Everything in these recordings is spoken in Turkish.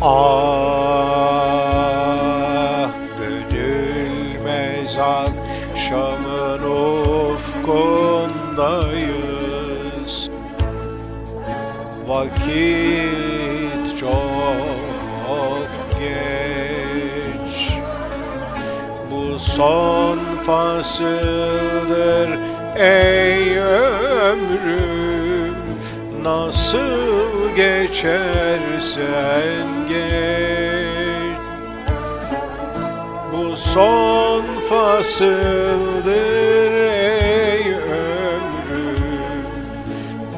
Ah dönülmez akşamın ufkundayız. Vakit çok geç. Bu son fasıldır ey ömrüm Nasıl geçersen geç. Bu son fasıldır ey ömrüm.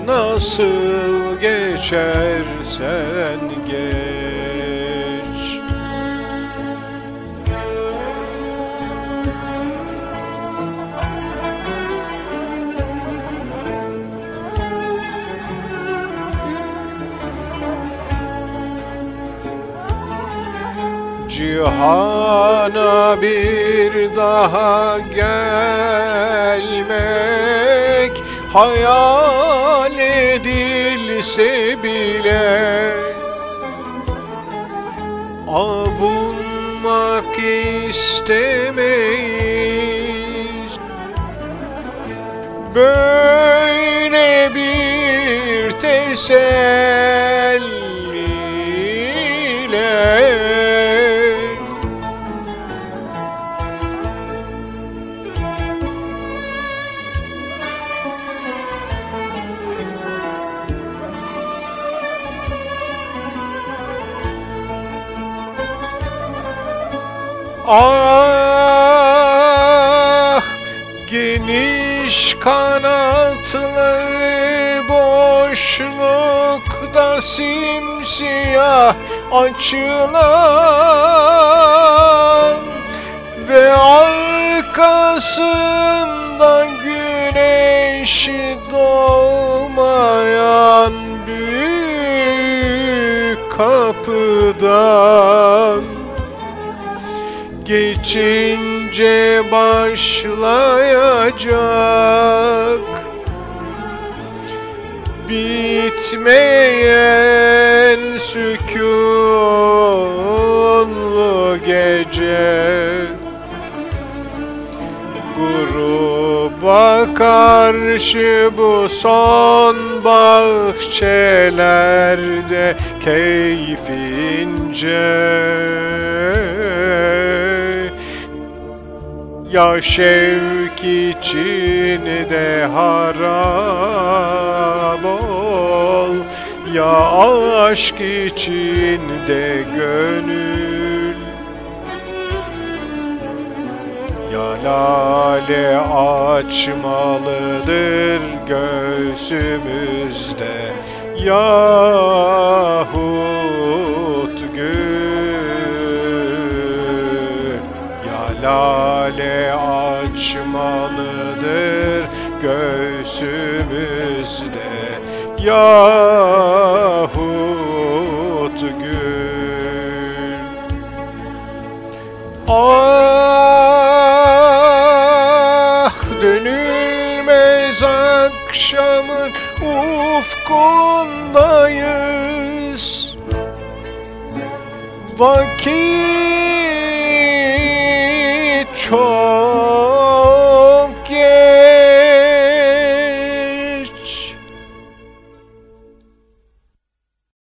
Nasıl geçersen geç Cihana bir daha gelmek hayal edilse bile avunmak istemeyiz. Böyle bir teselliyle Ah geniş kanatları boşlukta simsiyah açılan ve arkasından güneş doğmayan büyük kapıdan geçince başlayacak. Bitmeyen sükunlu gece. Gruba karşı bu son bahçelerde keyfince Ya şevk içinde harap ol Ya aşk içinde gönül. Ya lale açmalıdır göğsümüzde Yahut gül lale açmalıdır göğsümüzde. Yahut gül. Ah dönülmez akşamın ufkundayız. Vakit çok